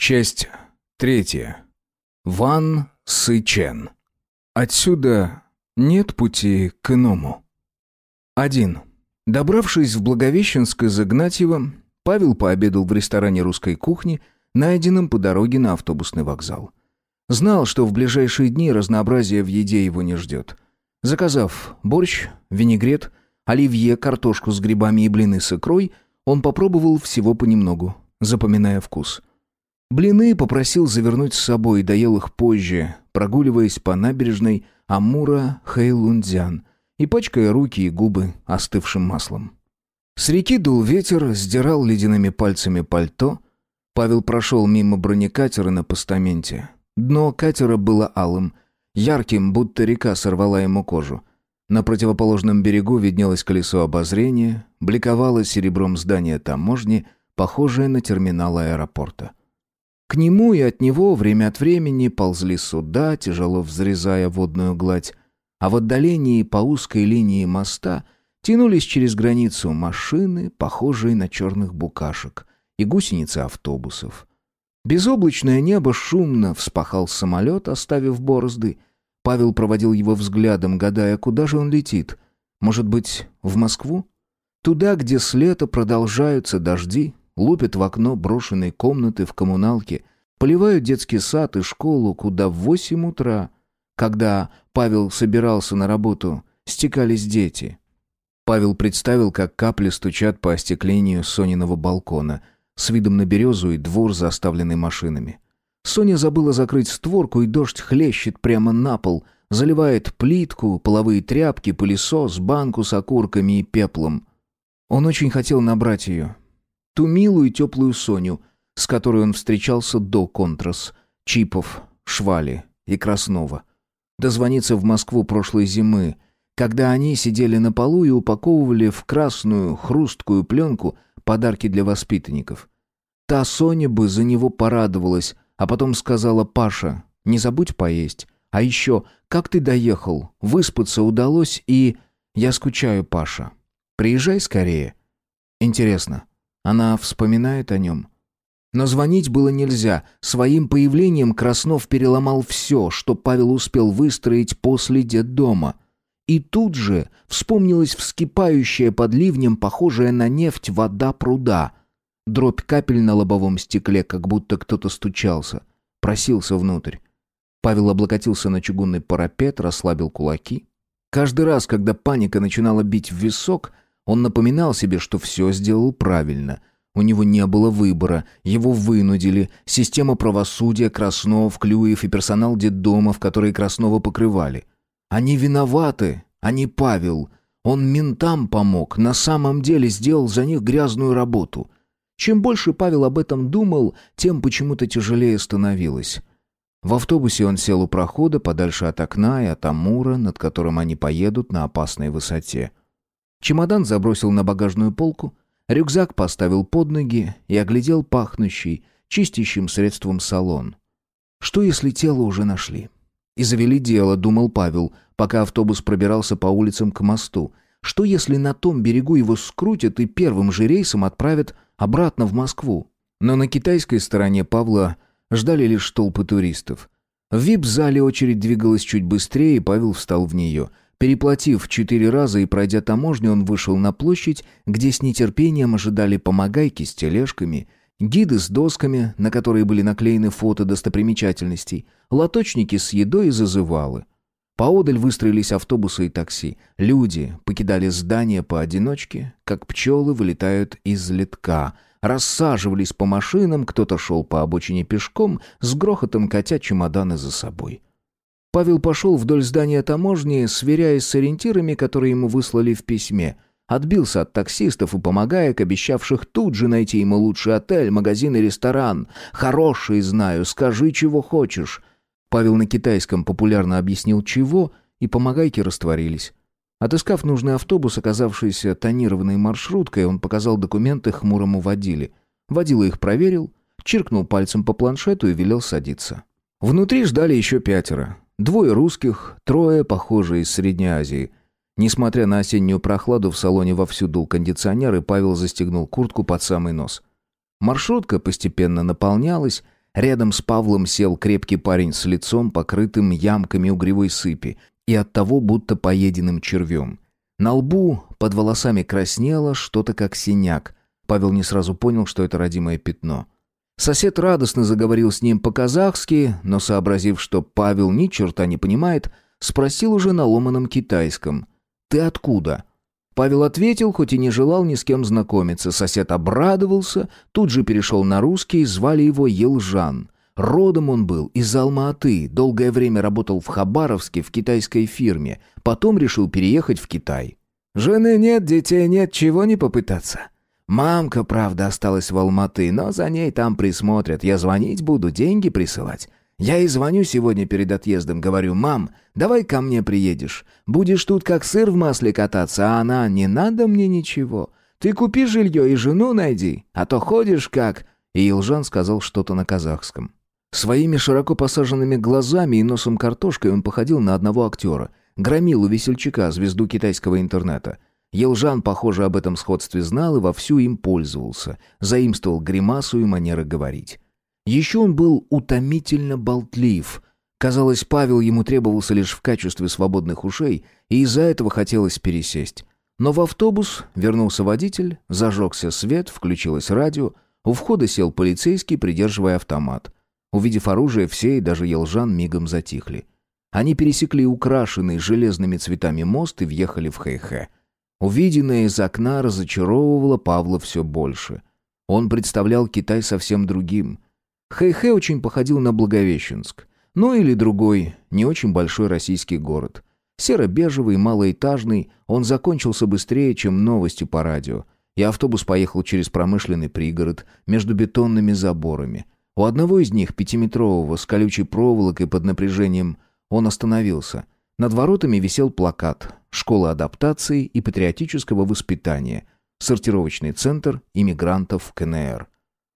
Часть третья. Ван Сычен. Отсюда нет пути к иному. Один. Добравшись в Благовещенск из Игнатьева, Павел пообедал в ресторане русской кухни, найденном по дороге на автобусный вокзал. Знал, что в ближайшие дни разнообразие в еде его не ждет. Заказав борщ, винегрет, оливье, картошку с грибами и блины с икрой, он попробовал всего понемногу, запоминая вкус – Блины попросил завернуть с собой и доел их позже, прогуливаясь по набережной Амура Хэйлунцзян и пачкая руки и губы остывшим маслом. С реки дул ветер, сдирал ледяными пальцами пальто. Павел прошел мимо бронекатера на постаменте. Дно катера было алым, ярким, будто река сорвала ему кожу. На противоположном берегу виднелось колесо обозрения, бликовало серебром здание таможни, похожее на терминал аэропорта. К нему и от него время от времени ползли суда, тяжело взрезая водную гладь, а в отдалении по узкой линии моста тянулись через границу машины, похожие на черных букашек, и гусеницы автобусов. Безоблачное небо шумно вспахал самолет, оставив борозды. Павел проводил его взглядом, гадая, куда же он летит. Может быть, в Москву? Туда, где с лета продолжаются дожди, лупят в окно брошенной комнаты в коммуналке, поливают детский сад и школу, куда в восемь утра, когда Павел собирался на работу, стекались дети. Павел представил, как капли стучат по остеклению Сониного балкона с видом на березу и двор, заставленный машинами. Соня забыла закрыть створку, и дождь хлещет прямо на пол, заливает плитку, половые тряпки, пылесос, банку с окурками и пеплом. Он очень хотел набрать ее, Ту милую теплую Соню, с которой он встречался до Контрас, Чипов, Швали и Краснова. Дозвониться в Москву прошлой зимы, когда они сидели на полу и упаковывали в красную хрусткую пленку подарки для воспитанников. Та Соня бы за него порадовалась, а потом сказала «Паша, не забудь поесть». А еще, как ты доехал, выспаться удалось и... Я скучаю, Паша. Приезжай скорее. Интересно, она вспоминает о нем. Но звонить было нельзя. Своим появлением Краснов переломал все, что Павел успел выстроить после детдома. И тут же вспомнилась вскипающая под ливнем, похожая на нефть, вода пруда. Дробь капель на лобовом стекле, как будто кто-то стучался. Просился внутрь. Павел облокотился на чугунный парапет, расслабил кулаки. Каждый раз, когда паника начинала бить в висок, он напоминал себе, что все сделал правильно. У него не было выбора, его вынудили. Система правосудия, Краснов, Клюев и персонал детдомов, которые Краснова покрывали. Они виноваты, а не Павел. Он ментам помог, на самом деле сделал за них грязную работу. Чем больше Павел об этом думал, тем почему-то тяжелее становилось. В автобусе он сел у прохода, подальше от окна и от Амура, над которым они поедут на опасной высоте. Чемодан забросил на багажную полку, рюкзак поставил под ноги и оглядел пахнущий, чистящим средством салон. Что если тело уже нашли? И завели дело, думал Павел, пока автобус пробирался по улицам к мосту. Что если на том берегу его скрутят и первым же рейсом отправят обратно в Москву? Но на китайской стороне Павла ждали лишь толпы туристов. В вип-зале очередь двигалась чуть быстрее, и Павел встал в нее – Переплатив четыре раза и пройдя таможню, он вышел на площадь, где с нетерпением ожидали помогайки с тележками, гиды с досками, на которые были наклеены фото достопримечательностей, лоточники с едой и зазывалы. Поодаль выстроились автобусы и такси. Люди покидали здание поодиночке, как пчелы вылетают из летка, рассаживались по машинам, кто-то шел по обочине пешком, с грохотом катя чемоданы за собой. Павел пошел вдоль здания таможни, сверяясь с ориентирами, которые ему выслали в письме. Отбился от таксистов и помогаек, обещавших тут же найти ему лучший отель, магазин и ресторан. «Хороший, знаю, скажи, чего хочешь». Павел на китайском популярно объяснил чего, и помогайки растворились. Отыскав нужный автобус, оказавшийся тонированной маршруткой, он показал документы хмурому водиле. Водила их проверил, чиркнул пальцем по планшету и велел садиться. Внутри ждали еще пятеро. Двое русских, трое, похожие из Средней Азии. Несмотря на осеннюю прохладу, в салоне вовсю дул кондиционер, и Павел застегнул куртку под самый нос. Маршрутка постепенно наполнялась, Рядом с Павлом сел крепкий парень с лицом, покрытым ямками угревой сыпи, и оттого будто поеденным червем. На лбу под волосами краснело что-то как синяк. Павел не сразу понял, что это родимое пятно. Сосед радостно заговорил с ним по-казахски, но, сообразив, что Павел ни черта не понимает, спросил уже на ломаном китайском. «Ты откуда?» Павел ответил, хоть и не желал ни с кем знакомиться. Сосед обрадовался, тут же перешел на русский, звали его Елжан. Родом он был из Алма-Аты, долгое время работал в Хабаровске в китайской фирме, потом решил переехать в Китай. «Жены нет, детей нет, чего не попытаться?» «Мамка, правда, осталась в Алматы, но за ней там присмотрят. Я звонить буду, деньги присылать. Я и звоню сегодня перед отъездом, говорю, «Мам, давай ко мне приедешь. Будешь тут как сыр в масле кататься, а она, не надо мне ничего. Ты купи жилье и жену найди, а то ходишь как...» И Илжан сказал что-то на казахском. Своими широко посаженными глазами и носом картошкой он походил на одного актера, громилу весельчака, звезду китайского интернета. Елжан, похоже, об этом сходстве знал и вовсю им пользовался, заимствовал гримасу и манеры говорить. Еще он был утомительно болтлив. Казалось, Павел ему требовался лишь в качестве свободных ушей, и из-за этого хотелось пересесть. Но в автобус вернулся водитель, зажегся свет, включилось радио, у входа сел полицейский, придерживая автомат. Увидев оружие, все и даже Елжан мигом затихли. Они пересекли украшенный железными цветами мост и въехали в Хэйхэ. Увиденное из окна разочаровывало Павла все больше. Он представлял Китай совсем другим — Хэйхэ очень походил на Благовещенск. Ну или другой, не очень большой российский город. Серо-бежевый, малоэтажный, он закончился быстрее, чем новости по радио. И автобус поехал через промышленный пригород, между бетонными заборами. У одного из них, пятиметрового, с колючей проволокой под напряжением, он остановился. Над воротами висел плакат «Школа адаптации и патриотического воспитания», сортировочный центр иммигрантов КНР.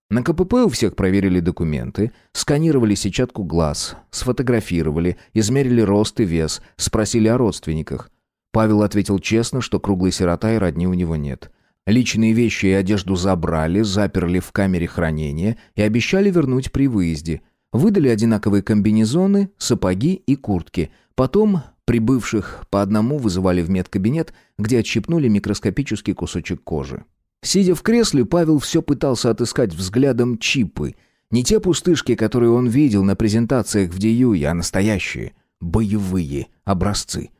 На КПП у всех проверили документы, сканировали сетчатку глаз, сфотографировали, измерили рост и вес, спросили о родственниках. Павел ответил честно, что круглый сирота и родни у него нет. Личные вещи и одежду забрали, заперли в камере хранения и обещали вернуть при выезде. Выдали одинаковые комбинезоны, сапоги и куртки. Потом прибывших по одному вызывали в медкабинет, где отщипнули микроскопический кусочек кожи. Сидя в кресле, Павел все пытался отыскать взглядом чипы. Не те пустышки, которые он видел на презентациях в Диюе, а настоящие, боевые образцы.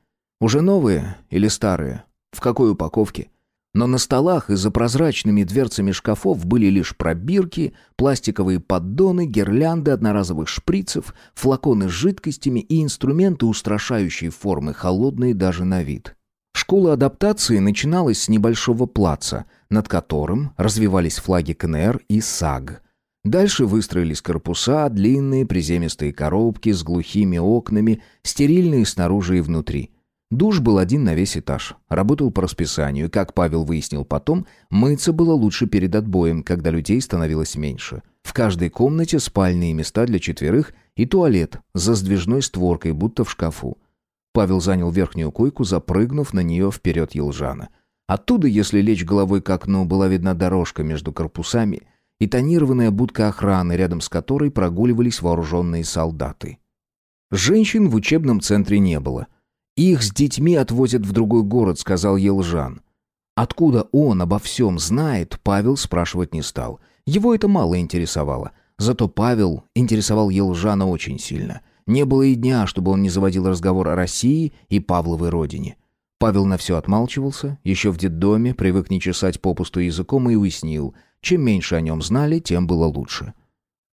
Уже новые или старые? В какой упаковке? Но на столах и за прозрачными дверцами шкафов были лишь пробирки, пластиковые поддоны, гирлянды одноразовых шприцев, флаконы с жидкостями и инструменты устрашающей формы, холодные даже на вид. Школа адаптации начиналась с небольшого плаца, над которым развивались флаги КНР и САГ. Дальше выстроились корпуса, длинные приземистые коробки с глухими окнами, стерильные снаружи и внутри. Душ был один на весь этаж. Работал по расписанию, как Павел выяснил потом, мыться было лучше перед отбоем, когда людей становилось меньше. В каждой комнате спальные места для четверых и туалет за сдвижной створкой, будто в шкафу. Павел занял верхнюю койку, запрыгнув на нее вперед Елжана. Оттуда, если лечь головой к окну, была видна дорожка между корпусами и тонированная будка охраны, рядом с которой прогуливались вооруженные солдаты. Женщин в учебном центре не было. «Их с детьми отвозят в другой город», — сказал Елжан. Откуда он обо всем знает, Павел спрашивать не стал. Его это мало интересовало. Зато Павел интересовал Елжана очень сильно — не было и дня, чтобы он не заводил разговор о России и Павловой родине. Павел на все отмалчивался, еще в детдоме привык не чесать попусту языком и уяснил, чем меньше о нем знали, тем было лучше.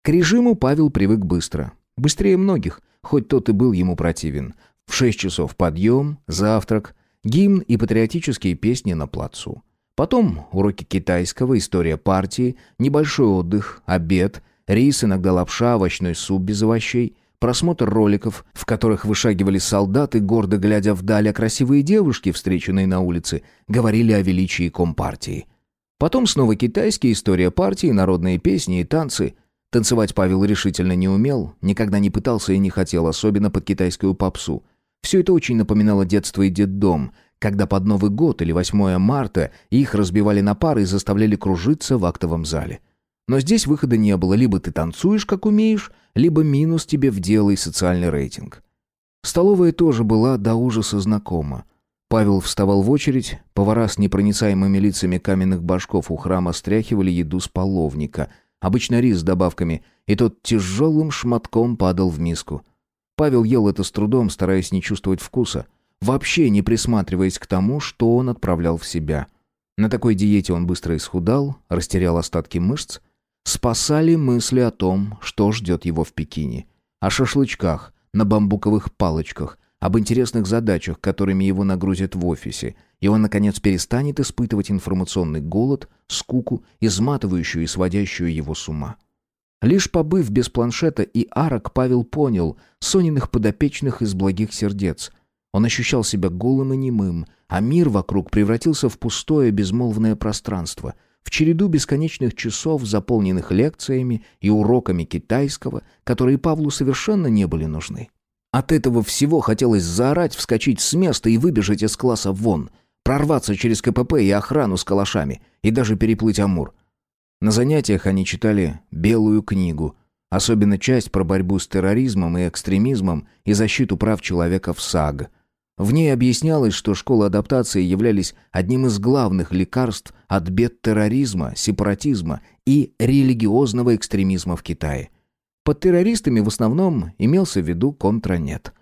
К режиму Павел привык быстро. Быстрее многих, хоть тот и был ему противен. В шесть часов подъем, завтрак, гимн и патриотические песни на плацу. Потом уроки китайского, история партии, небольшой отдых, обед, рис, иногда лапша, овощной суп без овощей – просмотр роликов, в которых вышагивали солдаты, гордо глядя вдаль, а красивые девушки, встреченные на улице, говорили о величии Компартии. Потом снова китайские история партии, народные песни и танцы. Танцевать Павел решительно не умел, никогда не пытался и не хотел, особенно под китайскую попсу. Все это очень напоминало детство и детдом, когда под Новый год или 8 марта их разбивали на пары и заставляли кружиться в актовом зале. Но здесь выхода не было, либо ты танцуешь, как умеешь, либо минус тебе в дело и социальный рейтинг. Столовая тоже была до ужаса знакома. Павел вставал в очередь, повара с непроницаемыми лицами каменных башков у храма стряхивали еду с половника, обычно рис с добавками, и тот тяжелым шматком падал в миску. Павел ел это с трудом, стараясь не чувствовать вкуса, вообще не присматриваясь к тому, что он отправлял в себя. На такой диете он быстро исхудал, растерял остатки мышц. Спасали мысли о том, что ждет его в Пекине. О шашлычках, на бамбуковых палочках, об интересных задачах, которыми его нагрузят в офисе, и он, наконец, перестанет испытывать информационный голод, скуку, изматывающую и сводящую его с ума. Лишь побыв без планшета и арок, Павел понял Сониных подопечных из благих сердец. Он ощущал себя голым и немым, а мир вокруг превратился в пустое безмолвное пространство, в череду бесконечных часов, заполненных лекциями и уроками китайского, которые Павлу совершенно не были нужны. От этого всего хотелось заорать, вскочить с места и выбежать из класса вон, прорваться через КПП и охрану с калашами, и даже переплыть Амур. На занятиях они читали «Белую книгу», особенно часть про борьбу с терроризмом и экстремизмом и защиту прав человека в САГ. В ней объяснялось, что школы адаптации являлись одним из главных лекарств от бед терроризма, сепаратизма и религиозного экстремизма в Китае. Под террористами в основном имелся в виду контранет.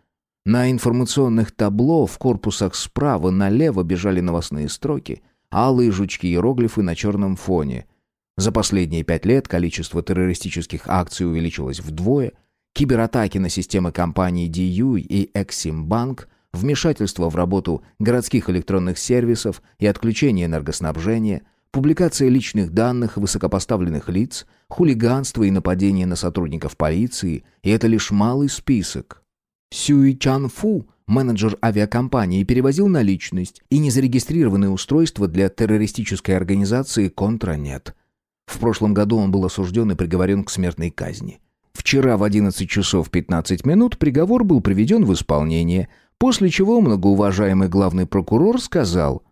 На информационных табло в корпусах справа налево бежали новостные строки, алые жучки-иероглифы на черном фоне – за последние пять лет количество террористических акций увеличилось вдвое, кибератаки на системы компаний DU и Eximbank, вмешательство в работу городских электронных сервисов и отключение энергоснабжения, публикация личных данных высокопоставленных лиц, хулиганство и нападение на сотрудников полиции, и это лишь малый список. Сюй Чан Фу, менеджер авиакомпании, перевозил наличность и незарегистрированные устройства для террористической организации «Контранет». В прошлом году он был осужден и приговорен к смертной казни. Вчера в 11 часов 15 минут приговор был приведен в исполнение, после чего многоуважаемый главный прокурор сказал,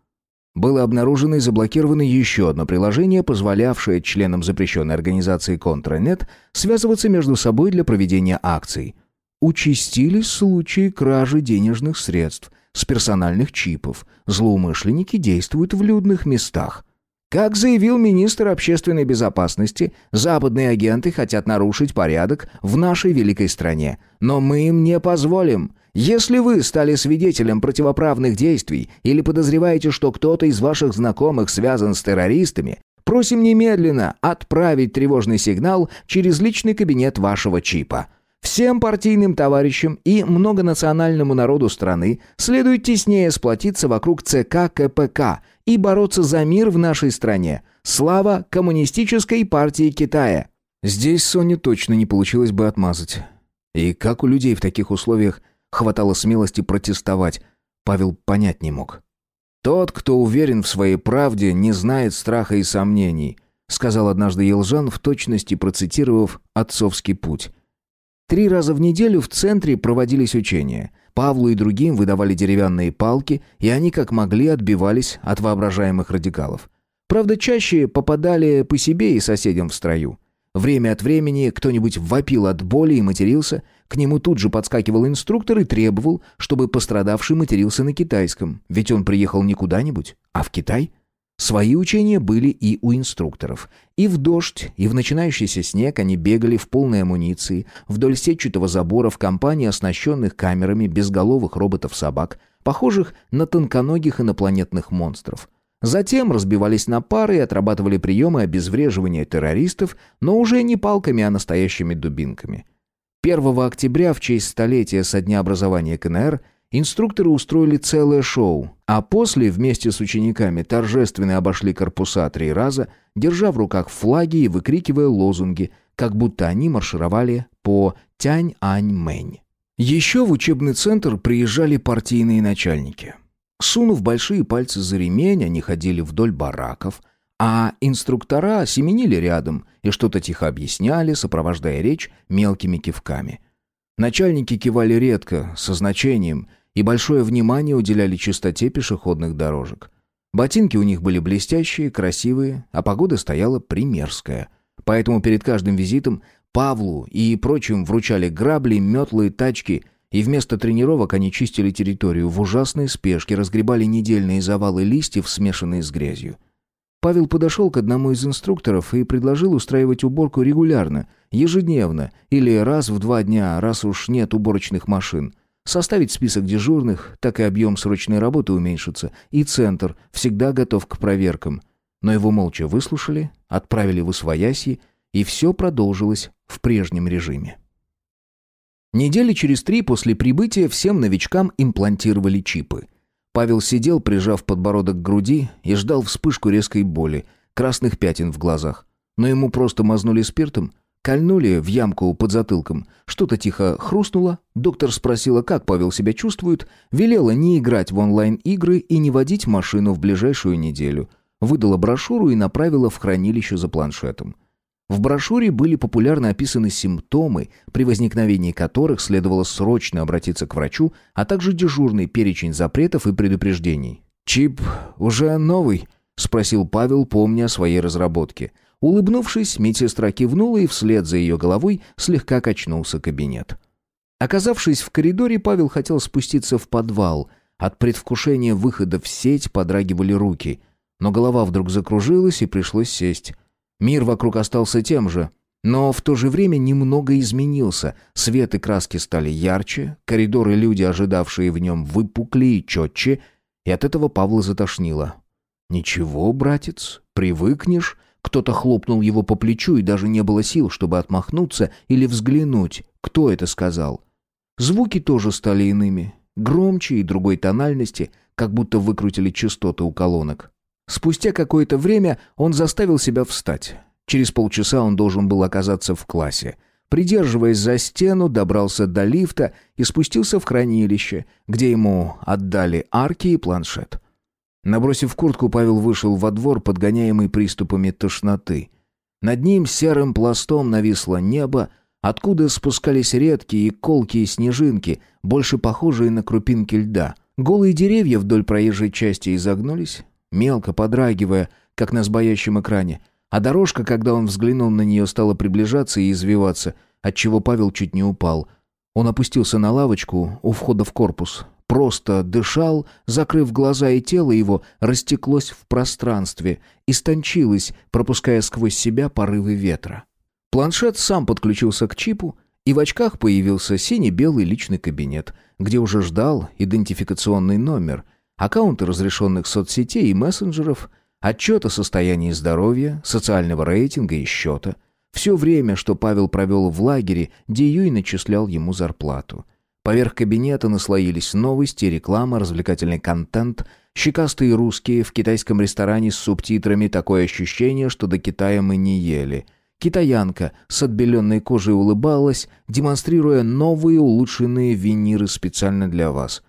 было обнаружено и заблокировано еще одно приложение, позволявшее членам запрещенной организации «Контранет» связываться между собой для проведения акций. Участились случаи кражи денежных средств с персональных чипов. Злоумышленники действуют в людных местах – как заявил министр общественной безопасности, западные агенты хотят нарушить порядок в нашей великой стране. Но мы им не позволим. Если вы стали свидетелем противоправных действий или подозреваете, что кто-то из ваших знакомых связан с террористами, просим немедленно отправить тревожный сигнал через личный кабинет вашего чипа. Всем партийным товарищам и многонациональному народу страны следует теснее сплотиться вокруг ЦК КПК – и бороться за мир в нашей стране. Слава Коммунистической партии Китая!» Здесь Соне точно не получилось бы отмазать. И как у людей в таких условиях хватало смелости протестовать, Павел понять не мог. «Тот, кто уверен в своей правде, не знает страха и сомнений», сказал однажды Елжан, в точности процитировав «Отцовский путь». Три раза в неделю в центре проводились учения – Павлу и другим выдавали деревянные палки, и они как могли отбивались от воображаемых радикалов. Правда, чаще попадали по себе и соседям в строю. Время от времени кто-нибудь вопил от боли и матерился, к нему тут же подскакивал инструктор и требовал, чтобы пострадавший матерился на китайском, ведь он приехал не куда-нибудь, а в Китай – Свои учения были и у инструкторов. И в дождь, и в начинающийся снег они бегали в полной амуниции, вдоль сетчатого забора в компании оснащенных камерами безголовых роботов-собак, похожих на тонконогих инопланетных монстров. Затем разбивались на пары и отрабатывали приемы обезвреживания террористов, но уже не палками, а настоящими дубинками. 1 октября, в честь столетия со дня образования КНР, Инструкторы устроили целое шоу, а после вместе с учениками торжественно обошли корпуса три раза, держа в руках флаги и выкрикивая лозунги, как будто они маршировали по Тянь-Ань-Мэнь. Еще в учебный центр приезжали партийные начальники. Сунув большие пальцы за ремень, они ходили вдоль бараков, а инструктора семенили рядом и что-то тихо объясняли, сопровождая речь мелкими кивками. Начальники кивали редко, со значением – и большое внимание уделяли чистоте пешеходных дорожек. Ботинки у них были блестящие, красивые, а погода стояла примерская. Поэтому перед каждым визитом Павлу и прочим вручали грабли, метлы, тачки, и вместо тренировок они чистили территорию в ужасной спешке, разгребали недельные завалы листьев, смешанные с грязью. Павел подошел к одному из инструкторов и предложил устраивать уборку регулярно, ежедневно или раз в два дня, раз уж нет уборочных машин. Составить список дежурных, так и объем срочной работы уменьшится, и центр всегда готов к проверкам. Но его молча выслушали, отправили в Усвоясье, и все продолжилось в прежнем режиме. Недели через три после прибытия всем новичкам имплантировали чипы. Павел сидел, прижав подбородок к груди, и ждал вспышку резкой боли, красных пятен в глазах. Но ему просто мазнули спиртом, Кольнули в ямку под затылком. Что-то тихо хрустнуло. Доктор спросила, как Павел себя чувствует. Велела не играть в онлайн-игры и не водить машину в ближайшую неделю. Выдала брошюру и направила в хранилище за планшетом. В брошюре были популярно описаны симптомы, при возникновении которых следовало срочно обратиться к врачу, а также дежурный перечень запретов и предупреждений. «Чип уже новый?» — спросил Павел, помня о своей разработке — Улыбнувшись, медсестра кивнула и вслед за ее головой слегка качнулся кабинет. Оказавшись в коридоре, Павел хотел спуститься в подвал. От предвкушения выхода в сеть подрагивали руки. Но голова вдруг закружилась и пришлось сесть. Мир вокруг остался тем же. Но в то же время немного изменился. Свет и краски стали ярче, коридоры люди, ожидавшие в нем, выпукли и четче, и от этого Павла затошнило. «Ничего, братец, привыкнешь», кто-то хлопнул его по плечу, и даже не было сил, чтобы отмахнуться или взглянуть, кто это сказал. Звуки тоже стали иными, громче и другой тональности, как будто выкрутили частоты у колонок. Спустя какое-то время он заставил себя встать. Через полчаса он должен был оказаться в классе. Придерживаясь за стену, добрался до лифта и спустился в хранилище, где ему отдали арки и планшет. Набросив куртку, Павел вышел во двор, подгоняемый приступами тошноты. Над ним серым пластом нависло небо, откуда спускались редкие и колкие снежинки, больше похожие на крупинки льда. Голые деревья вдоль проезжей части изогнулись, мелко подрагивая, как на сбоящем экране, а дорожка, когда он взглянул на нее, стала приближаться и извиваться, отчего Павел чуть не упал. Он опустился на лавочку у входа в корпус, просто дышал, закрыв глаза, и тело его растеклось в пространстве, истончилось, пропуская сквозь себя порывы ветра. Планшет сам подключился к чипу, и в очках появился сине-белый личный кабинет, где уже ждал идентификационный номер, аккаунты разрешенных соцсетей и мессенджеров, отчет о состоянии здоровья, социального рейтинга и счета. Все время, что Павел провел в лагере, Диюй начислял ему зарплату — Поверх кабинета наслоились новости, реклама, развлекательный контент, щекастые русские в китайском ресторане с субтитрами такое ощущение, что до Китая мы не ели. Китаянка с отбеленной кожей улыбалась, демонстрируя новые улучшенные виниры специально для вас.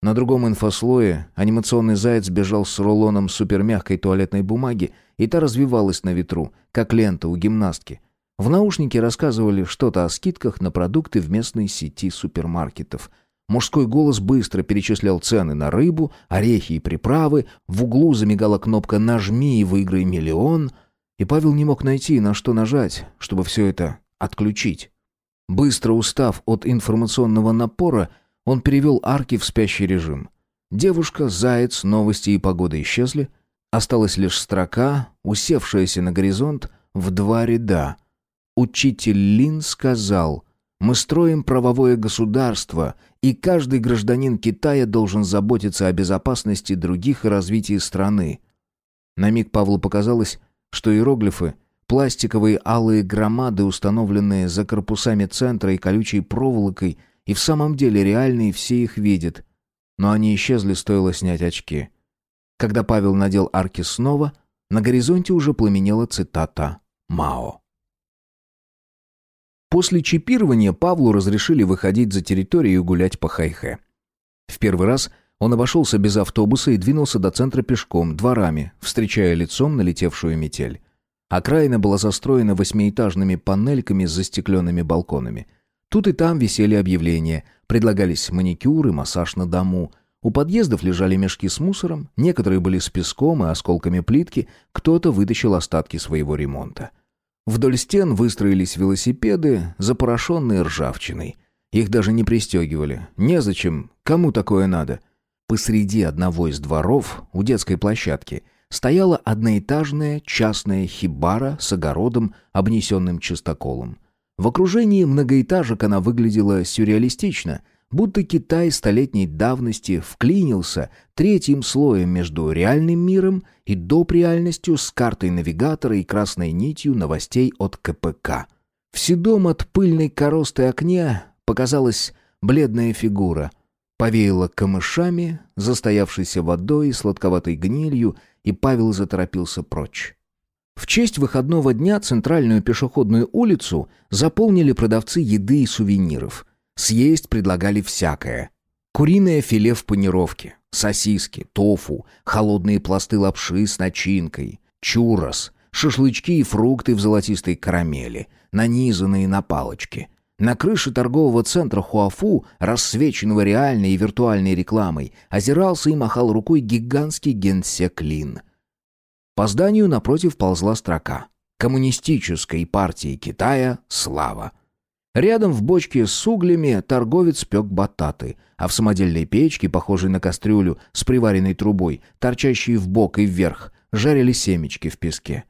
На другом инфослое анимационный заяц бежал с рулоном супермягкой туалетной бумаги, и та развивалась на ветру, как лента у гимнастки – в наушнике рассказывали что-то о скидках на продукты в местной сети супермаркетов. Мужской голос быстро перечислял цены на рыбу, орехи и приправы. В углу замигала кнопка «Нажми и выиграй миллион». И Павел не мог найти, на что нажать, чтобы все это отключить. Быстро устав от информационного напора, он перевел арки в спящий режим. Девушка, заяц, новости и погода исчезли. Осталась лишь строка, усевшаяся на горизонт в два ряда — Учитель Лин сказал, «Мы строим правовое государство, и каждый гражданин Китая должен заботиться о безопасности других и развитии страны». На миг Павлу показалось, что иероглифы, пластиковые алые громады, установленные за корпусами центра и колючей проволокой, и в самом деле реальные, все их видят. Но они исчезли, стоило снять очки. Когда Павел надел арки снова, на горизонте уже пламенела цитата Мао. После чипирования Павлу разрешили выходить за территорию и гулять по Хайхе. В первый раз он обошелся без автобуса и двинулся до центра пешком, дворами, встречая лицом налетевшую метель. Окраина была застроена восьмиэтажными панельками с застекленными балконами. Тут и там висели объявления, предлагались маникюр и массаж на дому. У подъездов лежали мешки с мусором, некоторые были с песком и осколками плитки, кто-то вытащил остатки своего ремонта. Вдоль стен выстроились велосипеды, запорошенные ржавчиной. Их даже не пристегивали. Незачем, кому такое надо? Посреди одного из дворов, у детской площадки, стояла одноэтажная частная хибара с огородом, обнесенным чистоколом. В окружении многоэтажек она выглядела сюрреалистично, будто Китай столетней давности вклинился третьим слоем между реальным миром и доп. реальностью с картой навигатора и красной нитью новостей от КПК. В седом от пыльной коросты окне показалась бледная фигура. Повеяло камышами, застоявшейся водой и сладковатой гнилью, и Павел заторопился прочь. В честь выходного дня центральную пешеходную улицу заполнили продавцы еды и сувениров. Съесть предлагали всякое. Куриное филе в панировке, сосиски, тофу, холодные пласты лапши с начинкой, чурос, шашлычки и фрукты в золотистой карамели, нанизанные на палочки. На крыше торгового центра Хуафу, рассвеченного реальной и виртуальной рекламой, озирался и махал рукой гигантский генсек Лин. По зданию напротив ползла строка «Коммунистической партии Китая слава». Рядом в бочке с углями торговец пек бататы, а в самодельной печке, похожей на кастрюлю с приваренной трубой, торчащей в бок и вверх, жарили семечки в песке.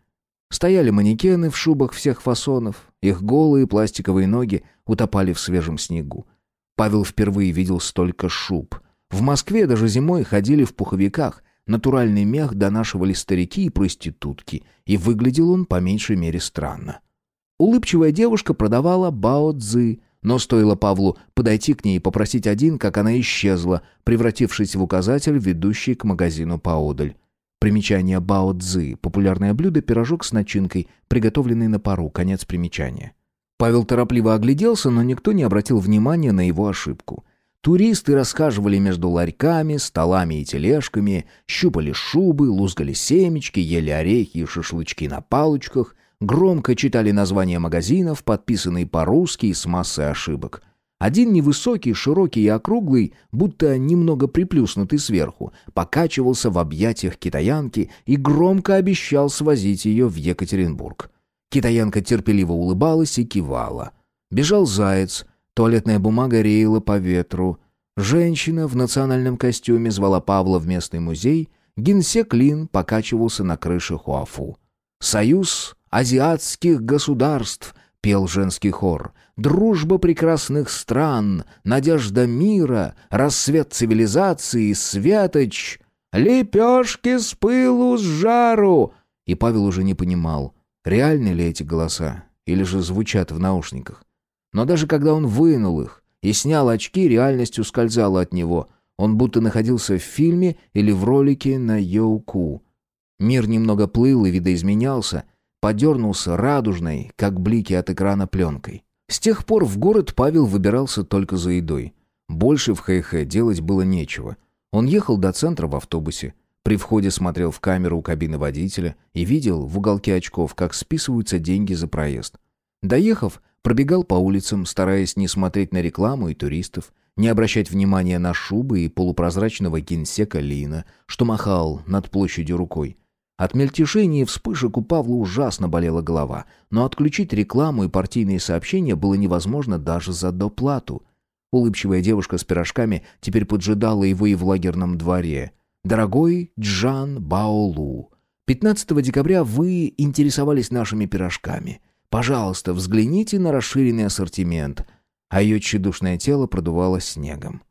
Стояли манекены в шубах всех фасонов, их голые пластиковые ноги утопали в свежем снегу. Павел впервые видел столько шуб. В Москве даже зимой ходили в пуховиках, натуральный мех донашивали старики и проститутки, и выглядел он по меньшей мере странно. Улыбчивая девушка продавала бао-цзы, но стоило Павлу подойти к ней и попросить один, как она исчезла, превратившись в указатель, ведущий к магазину поодаль. Примечание бао-цзы – популярное блюдо, пирожок с начинкой, приготовленный на пару, конец примечания. Павел торопливо огляделся, но никто не обратил внимания на его ошибку. Туристы расхаживали между ларьками, столами и тележками, щупали шубы, лузгали семечки, ели орехи и шашлычки на палочках, громко читали названия магазинов, подписанные по-русски и с массой ошибок. Один невысокий, широкий и округлый, будто немного приплюснутый сверху, покачивался в объятиях китаянки и громко обещал свозить ее в Екатеринбург. Китаянка терпеливо улыбалась и кивала. Бежал заяц, туалетная бумага реяла по ветру. Женщина в национальном костюме звала Павла в местный музей, генсек Лин покачивался на крыше Хуафу. Союз азиатских государств — пел женский хор. «Дружба прекрасных стран, надежда мира, рассвет цивилизации, светоч, лепешки с пылу, с жару!» И Павел уже не понимал, реальны ли эти голоса, или же звучат в наушниках. Но даже когда он вынул их и снял очки, реальность ускользала от него. Он будто находился в фильме или в ролике на Йоуку. Мир немного плыл и видоизменялся — подернулся радужной, как блики от экрана пленкой. С тех пор в город Павел выбирался только за едой. Больше в Хэйхэ делать было нечего. Он ехал до центра в автобусе. При входе смотрел в камеру у кабины водителя и видел в уголке очков, как списываются деньги за проезд. Доехав, пробегал по улицам, стараясь не смотреть на рекламу и туристов, не обращать внимания на шубы и полупрозрачного генсека Лина, что махал над площадью рукой. От мельтешения и вспышек у Павла ужасно болела голова, но отключить рекламу и партийные сообщения было невозможно даже за доплату. Улыбчивая девушка с пирожками теперь поджидала его и в лагерном дворе. «Дорогой Джан Баолу, 15 декабря вы интересовались нашими пирожками. Пожалуйста, взгляните на расширенный ассортимент». А ее тщедушное тело продувало снегом.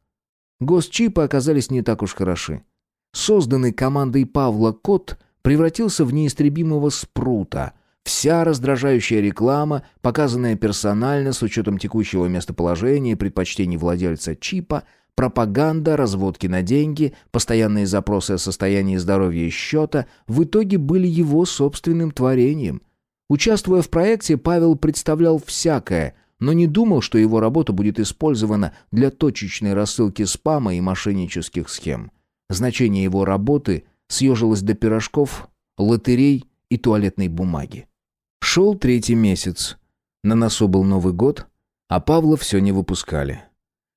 Госчипы оказались не так уж хороши. Созданный командой Павла кот – превратился в неистребимого спрута. Вся раздражающая реклама, показанная персонально с учетом текущего местоположения и предпочтений владельца чипа, пропаганда, разводки на деньги, постоянные запросы о состоянии здоровья и счета в итоге были его собственным творением. Участвуя в проекте, Павел представлял всякое, но не думал, что его работа будет использована для точечной рассылки спама и мошеннических схем. Значение его работы – съежилась до пирожков, лотерей и туалетной бумаги. Шел третий месяц. На носу был Новый год, а Павла все не выпускали.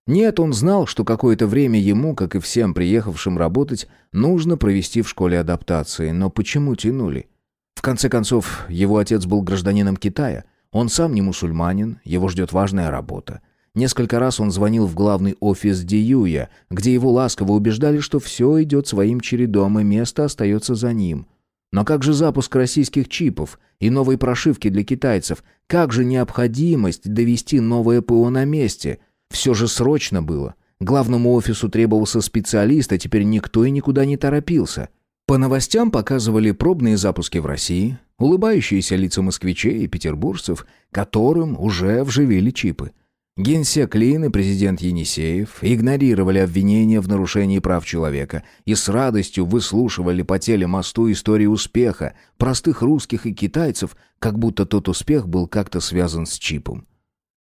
Нет, он знал, что какое-то время ему, как и всем приехавшим работать, нужно провести в школе адаптации, но почему тянули? В конце концов, его отец был гражданином Китая. Он сам не мусульманин, его ждет важная работа. Несколько раз он звонил в главный офис Диюя, где его ласково убеждали, что все идет своим чередом и место остается за ним. Но как же запуск российских чипов и новой прошивки для китайцев? Как же необходимость довести новое ПО на месте? Все же срочно было. Главному офису требовался специалист, а теперь никто и никуда не торопился. По новостям показывали пробные запуски в России, улыбающиеся лица москвичей и петербуржцев, которым уже вживили чипы. Генсек Лин и президент Енисеев игнорировали обвинения в нарушении прав человека и с радостью выслушивали по телемосту истории успеха простых русских и китайцев, как будто тот успех был как-то связан с чипом.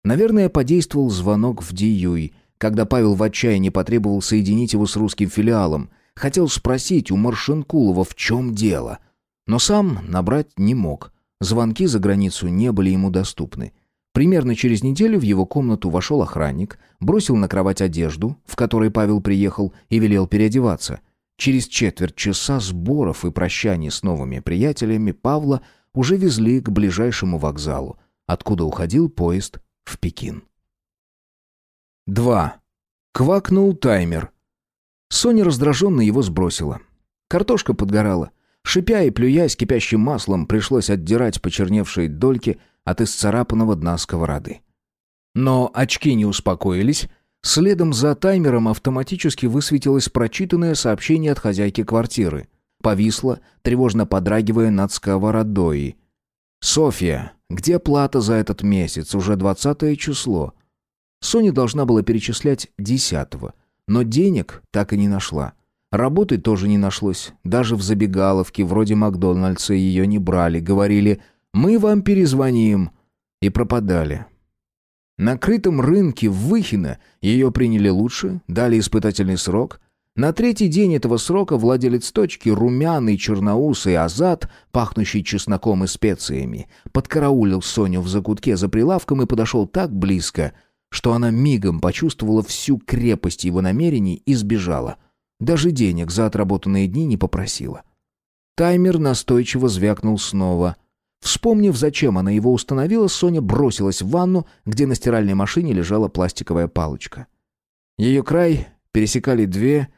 Наверное, подействовал звонок в Диюй, когда Павел в отчаянии потребовал соединить его с русским филиалом. Хотел спросить у Маршинкулова, в чем дело. Но сам набрать не мог. Звонки за границу не были ему доступны. Примерно через неделю в его комнату вошел охранник, бросил на кровать одежду, в которой Павел приехал, и велел переодеваться. Через четверть часа сборов и прощаний с новыми приятелями Павла уже везли к ближайшему вокзалу, откуда уходил поезд в Пекин. 2. Квакнул таймер. Соня раздраженно его сбросила. Картошка подгорала. Шипя и плюясь кипящим маслом, пришлось отдирать почерневшие дольки – от исцарапанного дна сковороды. Но очки не успокоились. Следом за таймером автоматически высветилось прочитанное сообщение от хозяйки квартиры. Повисло, тревожно подрагивая над сковородой. «Софья, где плата за этот месяц? Уже двадцатое число». Соня должна была перечислять десятого, но денег так и не нашла. Работы тоже не нашлось. Даже в забегаловке вроде Макдональдса ее не брали. Говорили мы вам перезвоним». И пропадали. На крытом рынке в Выхино ее приняли лучше, дали испытательный срок. На третий день этого срока владелец точки, румяный черноусый азат, пахнущий чесноком и специями, подкараулил Соню в закутке за прилавком и подошел так близко, что она мигом почувствовала всю крепость его намерений и сбежала. Даже денег за отработанные дни не попросила. Таймер настойчиво звякнул снова — Вспомнив, зачем она его установила, Соня бросилась в ванну, где на стиральной машине лежала пластиковая палочка. Ее край пересекали две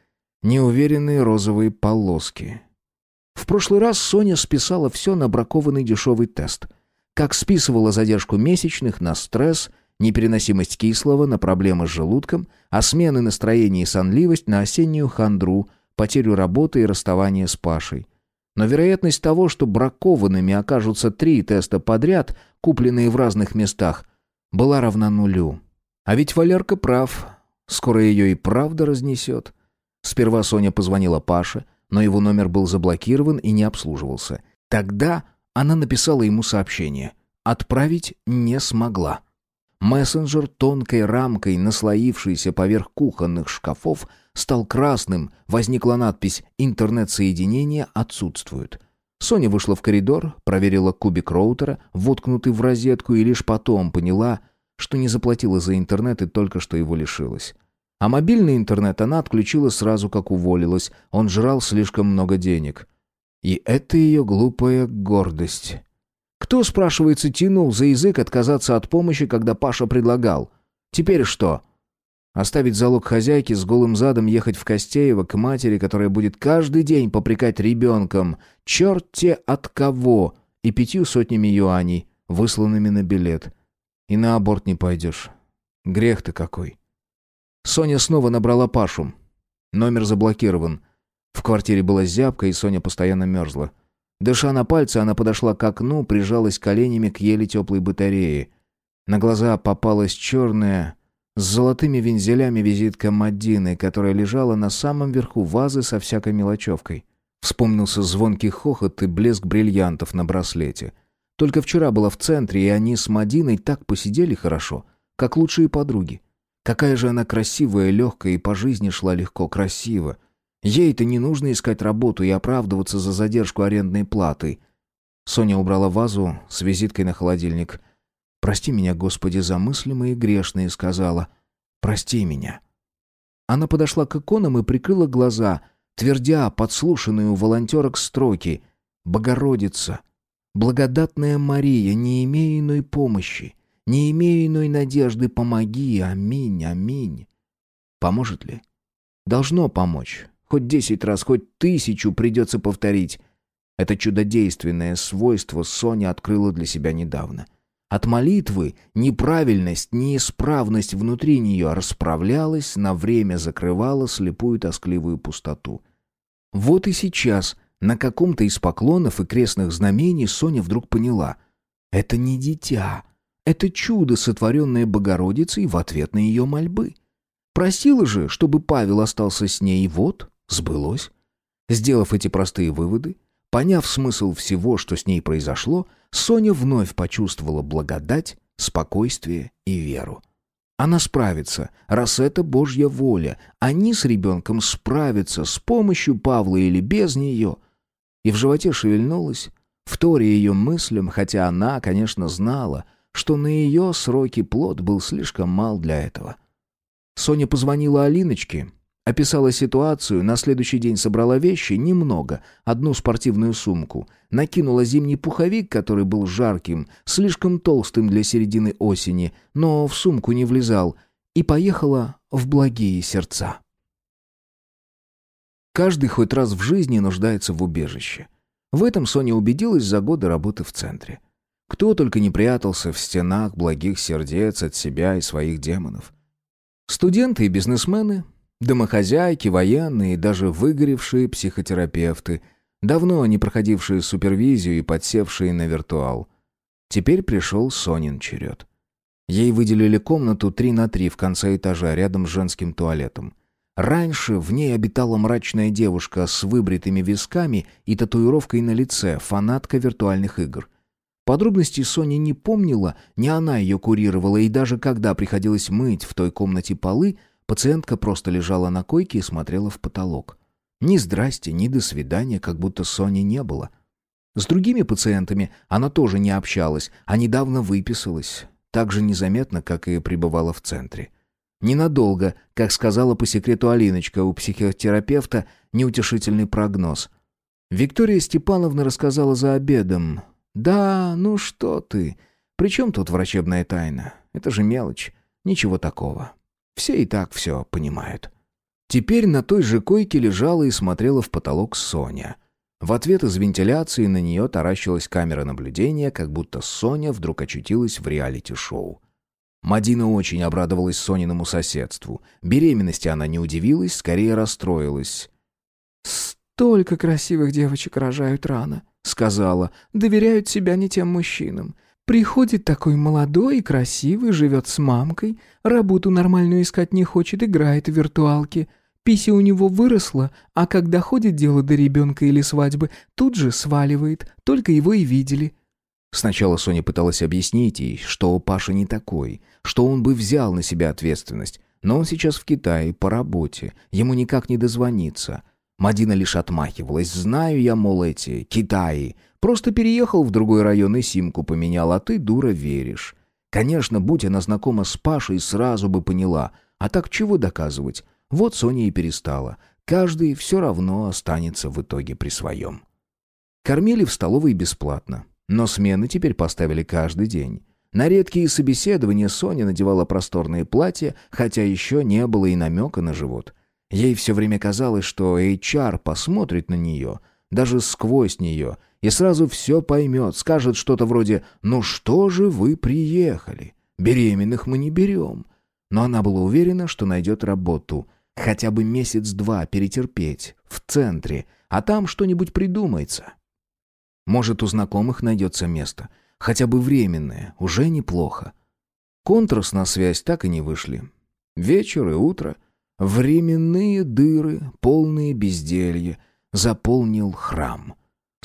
неуверенные розовые полоски. В прошлый раз Соня списала все на бракованный дешевый тест. Как списывала задержку месячных на стресс, непереносимость кислого на проблемы с желудком, а смены настроения и сонливость на осеннюю хандру, потерю работы и расставание с Пашей. Но вероятность того, что бракованными окажутся три теста подряд, купленные в разных местах, была равна нулю. А ведь Валерка прав. Скоро ее и правда разнесет. Сперва Соня позвонила Паше, но его номер был заблокирован и не обслуживался. Тогда она написала ему сообщение. Отправить не смогла. Мессенджер тонкой рамкой, наслоившийся поверх кухонных шкафов, стал красным, возникла надпись «Интернет-соединение отсутствует». Соня вышла в коридор, проверила кубик роутера, воткнутый в розетку, и лишь потом поняла, что не заплатила за интернет и только что его лишилась. А мобильный интернет она отключила сразу, как уволилась, он жрал слишком много денег. И это ее глупая гордость. Кто, спрашивается, тянул за язык отказаться от помощи, когда Паша предлагал? Теперь что? Оставить залог хозяйки с голым задом ехать в Костеево к матери, которая будет каждый день попрекать ребенком, черт те от кого, и пятью сотнями юаней, высланными на билет. И на аборт не пойдешь. Грех ты какой. Соня снова набрала Пашу. Номер заблокирован. В квартире была зябка, и Соня постоянно мерзла. Дыша на пальцы, она подошла к окну, прижалась коленями к еле теплой батарее. На глаза попалась черная, с золотыми вензелями визитка Мадины, которая лежала на самом верху вазы со всякой мелочевкой. Вспомнился звонкий хохот и блеск бриллиантов на браслете. Только вчера была в центре, и они с Мадиной так посидели хорошо, как лучшие подруги. Какая же она красивая, легкая и по жизни шла легко, красиво. Ей-то не нужно искать работу и оправдываться за задержку арендной платы. Соня убрала вазу с визиткой на холодильник. «Прости меня, Господи, за мыслимые и грешные», — сказала. «Прости меня». Она подошла к иконам и прикрыла глаза, твердя подслушанные у волонтерок строки «Богородица, Благодатная Мария, не имея иной помощи, не имея иной надежды, помоги, аминь, аминь. Поможет ли? Должно помочь. Хоть десять раз, хоть тысячу придется повторить. Это чудодейственное свойство Соня открыла для себя недавно. От молитвы неправильность, неисправность внутри нее расправлялась, на время закрывала слепую тоскливую пустоту. Вот и сейчас на каком-то из поклонов и крестных знамений Соня вдруг поняла — это не дитя, это чудо, сотворенное Богородицей в ответ на ее мольбы. Просила же, чтобы Павел остался с ней, и вот, сбылось. Сделав эти простые выводы, поняв смысл всего, что с ней произошло, Соня вновь почувствовала благодать, спокойствие и веру. Она справится, раз это Божья воля. Они с ребенком справятся с помощью Павла или без нее. И в животе шевельнулась, вторя ее мыслям, хотя она, конечно, знала — что на ее сроки плод был слишком мал для этого. Соня позвонила Алиночке, описала ситуацию, на следующий день собрала вещи, немного, одну спортивную сумку, накинула зимний пуховик, который был жарким, слишком толстым для середины осени, но в сумку не влезал, и поехала в благие сердца. Каждый хоть раз в жизни нуждается в убежище. В этом Соня убедилась за годы работы в центре. Кто только не прятался в стенах благих сердец от себя и своих демонов. Студенты и бизнесмены, домохозяйки, военные и даже выгоревшие психотерапевты, давно не проходившие супервизию и подсевшие на виртуал. Теперь пришел Сонин черед. Ей выделили комнату 3 на 3 в конце этажа рядом с женским туалетом. Раньше в ней обитала мрачная девушка с выбритыми висками и татуировкой на лице, фанатка виртуальных игр. Подробностей Соня не помнила, не она ее курировала, и даже когда приходилось мыть в той комнате полы, пациентка просто лежала на койке и смотрела в потолок. Ни здрасте, ни до свидания, как будто Сони не было. С другими пациентами она тоже не общалась, а недавно выписалась, так же незаметно, как и пребывала в центре. Ненадолго, как сказала по секрету Алиночка, у психотерапевта неутешительный прогноз. Виктория Степановна рассказала за обедом, «Да, ну что ты? При чем тут врачебная тайна? Это же мелочь. Ничего такого. Все и так все понимают». Теперь на той же койке лежала и смотрела в потолок Соня. В ответ из вентиляции на нее таращилась камера наблюдения, как будто Соня вдруг очутилась в реалити-шоу. Мадина очень обрадовалась Сониному соседству. Беременности она не удивилась, скорее расстроилась. «Столько красивых девочек рожают рано», сказала, доверяют себя не тем мужчинам. Приходит такой молодой и красивый, живет с мамкой, работу нормальную искать не хочет, играет в виртуалки. Пися у него выросла, а когда ходит дело до ребенка или свадьбы, тут же сваливает, только его и видели. Сначала Соня пыталась объяснить ей, что Паша не такой, что он бы взял на себя ответственность, но он сейчас в Китае по работе, ему никак не дозвониться — Мадина лишь отмахивалась. «Знаю я, мол, эти, Китаи. Просто переехал в другой район и симку поменял, а ты, дура, веришь». Конечно, будь она знакома с Пашей, сразу бы поняла. А так чего доказывать? Вот Соня и перестала. Каждый все равно останется в итоге при своем. Кормили в столовой бесплатно. Но смены теперь поставили каждый день. На редкие собеседования Соня надевала просторные платья, хотя еще не было и намека на живот. Ей все время казалось, что HR посмотрит на нее, даже сквозь нее, и сразу все поймет, скажет что-то вроде «Ну что же вы приехали? Беременных мы не берем». Но она была уверена, что найдет работу. Хотя бы месяц-два перетерпеть, в центре, а там что-нибудь придумается. Может, у знакомых найдется место. Хотя бы временное, уже неплохо. Контрас на связь так и не вышли. Вечер и утро — Временные дыры, полные безделья, заполнил храм.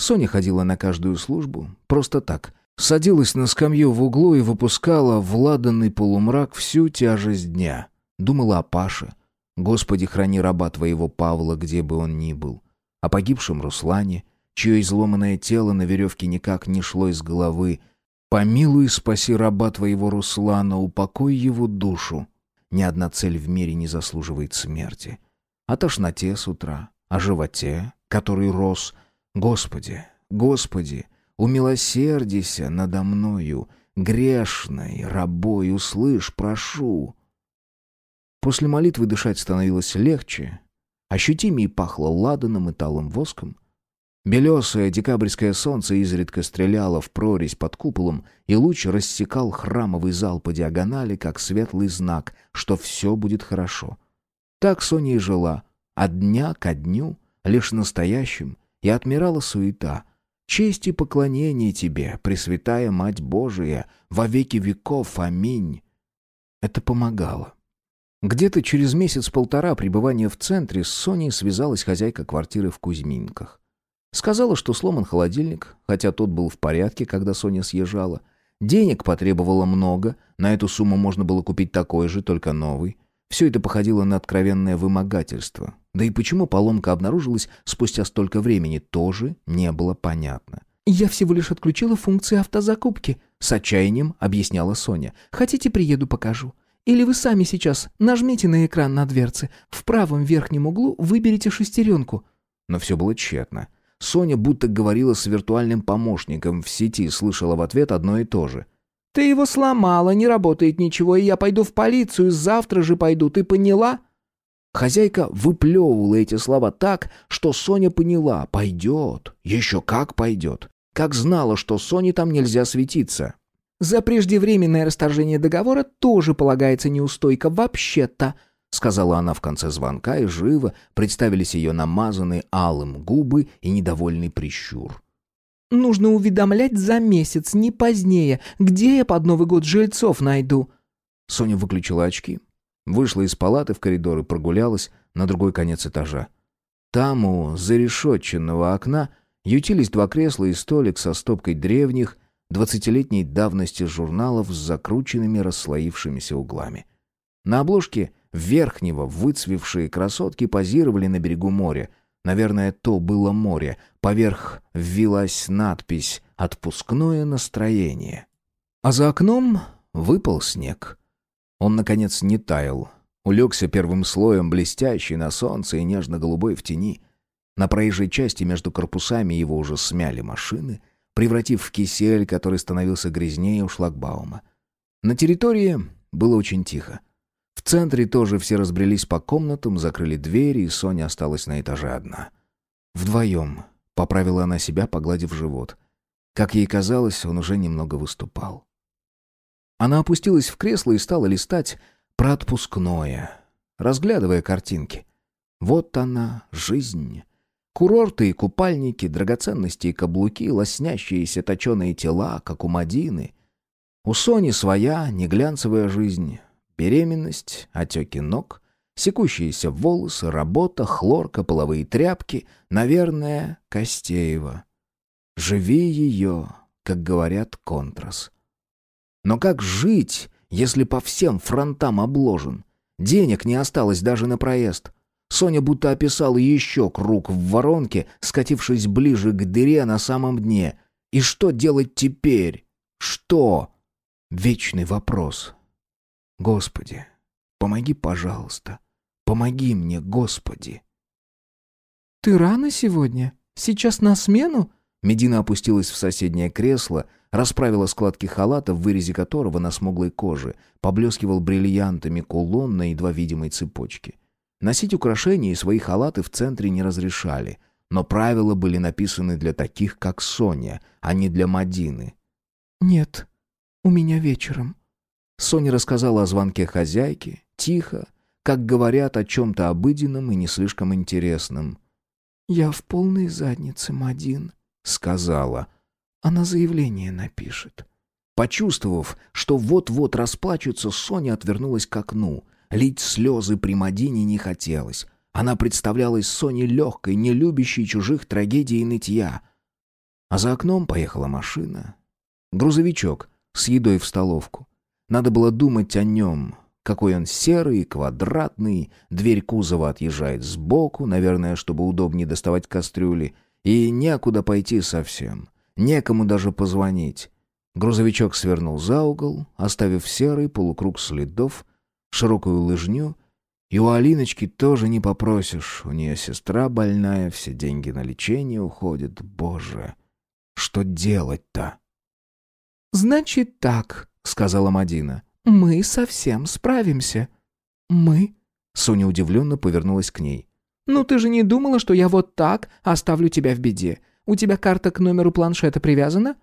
Соня ходила на каждую службу, просто так. Садилась на скамью в углу и выпускала в ладанный полумрак всю тяжесть дня. Думала о Паше. Господи, храни раба твоего Павла, где бы он ни был. О погибшем Руслане, чье изломанное тело на веревке никак не шло из головы. Помилуй спаси раба твоего Руслана, упокой его душу. Ни одна цель в мире не заслуживает смерти. О тошноте с утра, о животе, который рос. Господи, Господи, умилосердися надо мною, грешной рабой, услышь, прошу». После молитвы дышать становилось легче, ощутимее пахло ладаном и талым воском. Белесое декабрьское солнце изредка стреляло в прорезь под куполом, и луч рассекал храмовый зал по диагонали, как светлый знак, что все будет хорошо. Так Соня и жила, от дня ко дню, лишь настоящим, и отмирала суета. Честь и поклонение тебе, Пресвятая Мать Божия, во веки веков, аминь. Это помогало. Где-то через месяц-полтора пребывания в центре с Соней связалась хозяйка квартиры в Кузьминках. Сказала, что сломан холодильник, хотя тот был в порядке, когда Соня съезжала. Денег потребовало много, на эту сумму можно было купить такой же, только новый. Все это походило на откровенное вымогательство. Да и почему поломка обнаружилась спустя столько времени, тоже не было понятно. «Я всего лишь отключила функции автозакупки», — с отчаянием объясняла Соня. «Хотите, приеду, покажу. Или вы сами сейчас нажмите на экран на дверце, в правом верхнем углу выберите шестеренку». Но все было тщетно. Соня будто говорила с виртуальным помощником в сети, слышала в ответ одно и то же. «Ты его сломала, не работает ничего, и я пойду в полицию, завтра же пойду, ты поняла?» Хозяйка выплевывала эти слова так, что Соня поняла, пойдет, еще как пойдет. Как знала, что Соне там нельзя светиться. «За преждевременное расторжение договора тоже полагается неустойка, вообще-то», сказала она в конце звонка, и живо представились ее намазанные алым губы и недовольный прищур. «Нужно уведомлять за месяц, не позднее. Где я под Новый год жильцов найду?» Соня выключила очки, вышла из палаты в коридор и прогулялась на другой конец этажа. Там у зарешетченного окна ютились два кресла и столик со стопкой древних, двадцатилетней давности журналов с закрученными расслоившимися углами. На обложке верхнего выцвевшие красотки позировали на берегу моря. Наверное, то было море. Поверх ввилась надпись «Отпускное настроение». А за окном выпал снег. Он, наконец, не таял. Улегся первым слоем блестящий на солнце и нежно-голубой в тени. На проезжей части между корпусами его уже смяли машины, превратив в кисель, который становился грязнее у шлагбаума. На территории было очень тихо. В центре тоже все разбрелись по комнатам, закрыли двери, и Соня осталась на этаже одна. Вдвоем, поправила она себя, погладив живот. Как ей казалось, он уже немного выступал. Она опустилась в кресло и стала листать про отпускное, разглядывая картинки. Вот она, жизнь. Курорты и купальники, драгоценности и каблуки, лоснящиеся точеные тела, как у Мадины. У Сони своя, неглянцевая жизнь. Беременность, отеки ног, секущиеся волосы, работа, хлорка, половые тряпки, наверное, Костеева. Живи ее, как говорят, контрас. Но как жить, если по всем фронтам обложен? Денег не осталось даже на проезд. Соня будто описала еще круг в воронке, скатившись ближе к дыре на самом дне. И что делать теперь? Что? Вечный вопрос. Господи, помоги, пожалуйста. Помоги мне, Господи. Ты рано сегодня? Сейчас на смену? Медина опустилась в соседнее кресло, расправила складки халата, в вырезе которого на смуглой коже поблескивал бриллиантами кулон на едва видимой цепочке. Носить украшения и свои халаты в центре не разрешали, но правила были написаны для таких, как Соня, а не для Мадины. «Нет, у меня вечером», Соня рассказала о звонке хозяйки, тихо, как говорят о чем-то обыденном и не слишком интересном. «Я в полной заднице, Мадин», — сказала. «Она заявление напишет». Почувствовав, что вот-вот расплачется, Соня отвернулась к окну. Лить слезы при Мадине не хотелось. Она представлялась Соне легкой, не любящей чужих трагедий и нытья. А за окном поехала машина. Грузовичок с едой в столовку. Надо было думать о нем. Какой он серый, квадратный, дверь кузова отъезжает сбоку, наверное, чтобы удобнее доставать кастрюли, и некуда пойти совсем. Некому даже позвонить. Грузовичок свернул за угол, оставив серый полукруг следов, широкую лыжню, и у Алиночки тоже не попросишь. У нее сестра больная, все деньги на лечение уходят. Боже! Что делать-то? «Значит так», — сказала Мадина. «Мы совсем справимся». «Мы?» — Соня удивленно повернулась к ней. «Ну ты же не думала, что я вот так оставлю тебя в беде? У тебя карта к номеру планшета привязана?»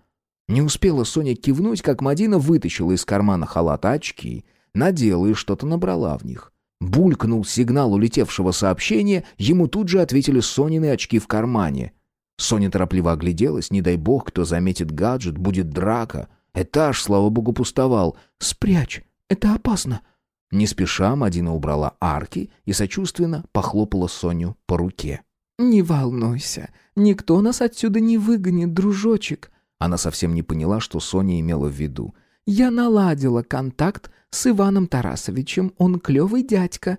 Не успела Соня кивнуть, как Мадина вытащила из кармана халата очки, надела и что-то набрала в них. Булькнул сигнал улетевшего сообщения, ему тут же ответили Сонины очки в кармане. Соня торопливо огляделась, не дай бог, кто заметит гаджет, будет драка. Этаж, слава богу, пустовал. «Спрячь, это опасно». Не спеша Мадина убрала арки и сочувственно похлопала Соню по руке. «Не волнуйся, никто нас отсюда не выгонит, дружочек». Она совсем не поняла, что Соня имела в виду. «Я наладила контакт с Иваном Тарасовичем, он клевый дядька».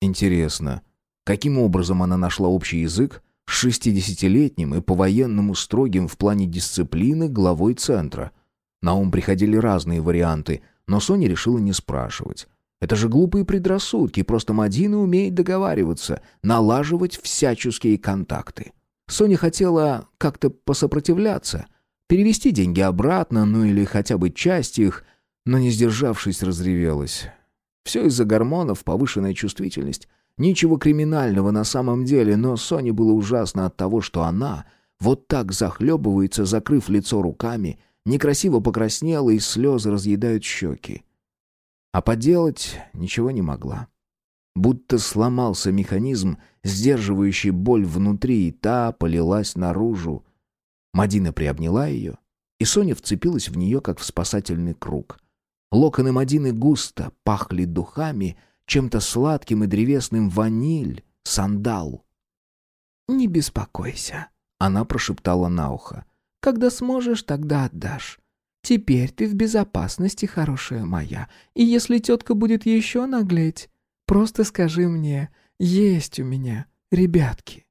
Интересно, каким образом она нашла общий язык с шестидесятилетним и по-военному строгим в плане дисциплины главой центра? На ум приходили разные варианты, но Соня решила не спрашивать. Это же глупые предрассудки, просто Мадина умеет договариваться, налаживать всяческие контакты. Соня хотела как-то посопротивляться, перевести деньги обратно, ну или хотя бы часть их, но не сдержавшись, разревелась. Все из-за гормонов, повышенная чувствительность. Ничего криминального на самом деле, но Соне было ужасно от того, что она вот так захлебывается, закрыв лицо руками, некрасиво покраснела и слезы разъедают щеки. А поделать ничего не могла. Будто сломался механизм, сдерживающий боль внутри, и та полилась наружу. Мадина приобняла ее, и Соня вцепилась в нее, как в спасательный круг. Локоны Мадины густо пахли духами, чем-то сладким и древесным ваниль, сандал. «Не беспокойся», — она прошептала на ухо. «Когда сможешь, тогда отдашь. Теперь ты в безопасности, хорошая моя. И если тетка будет еще наглеть, просто скажи мне, есть у меня ребятки».